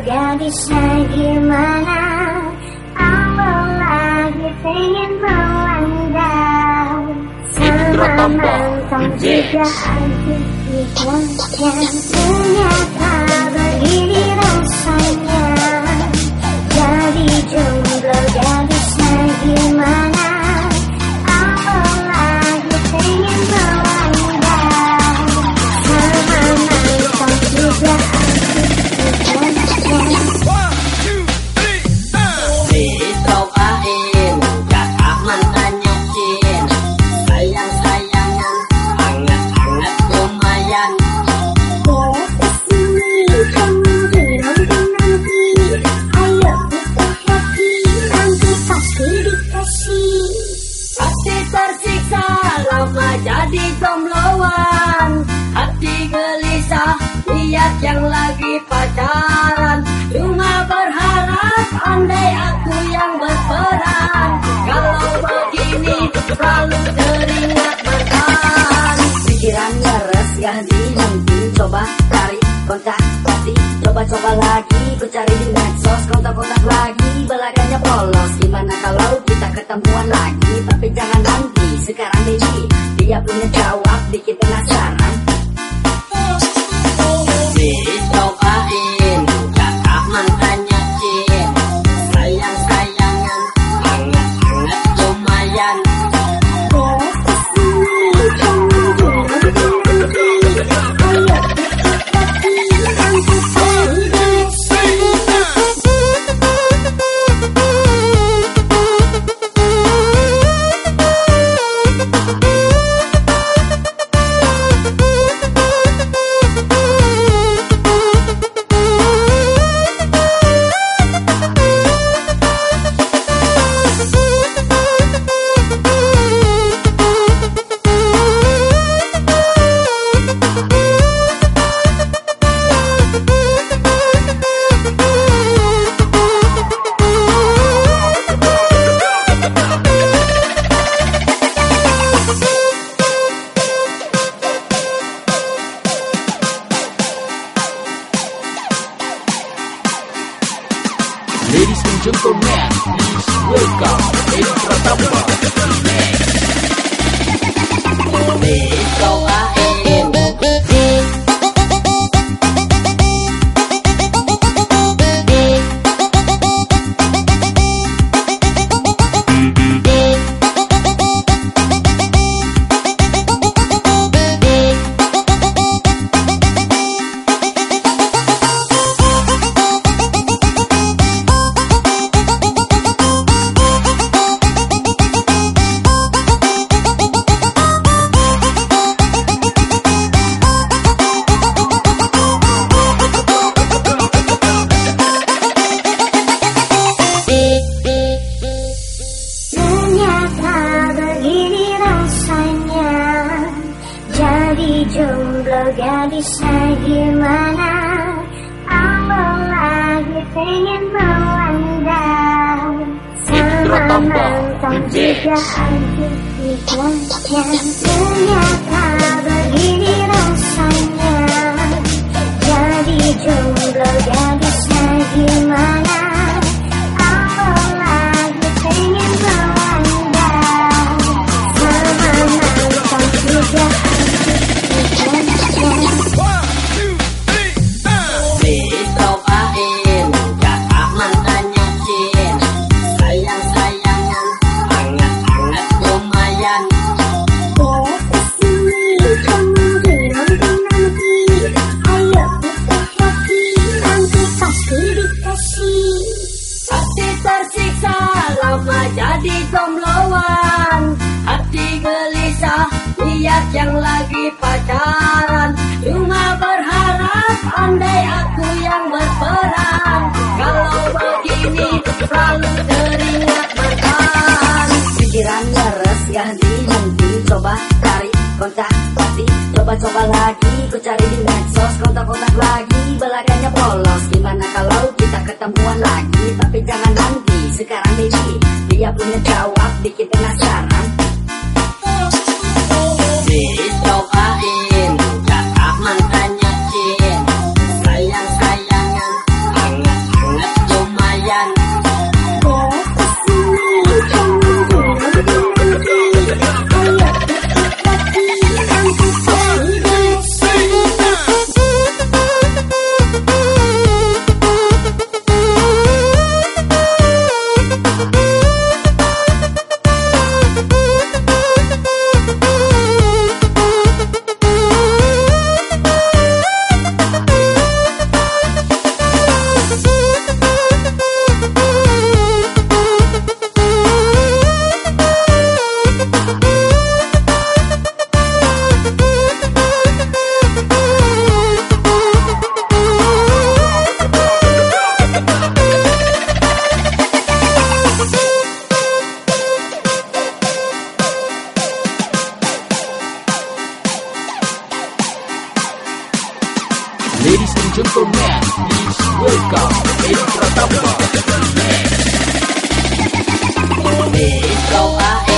gadisnya gimana Allah lagi pengen melanda Sama mantan juga antik yang ternyata nanti coba cari kontak pasti. Coba-coba lagi ku cari di medsos kontak-kontak lagi. Belakangnya polos Gimana kalau kita ketemuan lagi? Tapi jangan nanti sekarang ini Dia punya jawab bikin penasaran gentlemen, please welcome Edi Pratama Sama mantan juga antik yang Ternyata begini rasanya Jadi jomblo gadisnya gimana coba cari kontak pasti. Coba-coba lagi ku cari di medsos kontak-kontak lagi. Belakangnya polos Gimana kalau kita ketemuan lagi? Tapi jangan nanti sekarang ini Dia punya jawab bikin Ladies and gentlemen, please welcome Eric Pratapa. Hey, ah,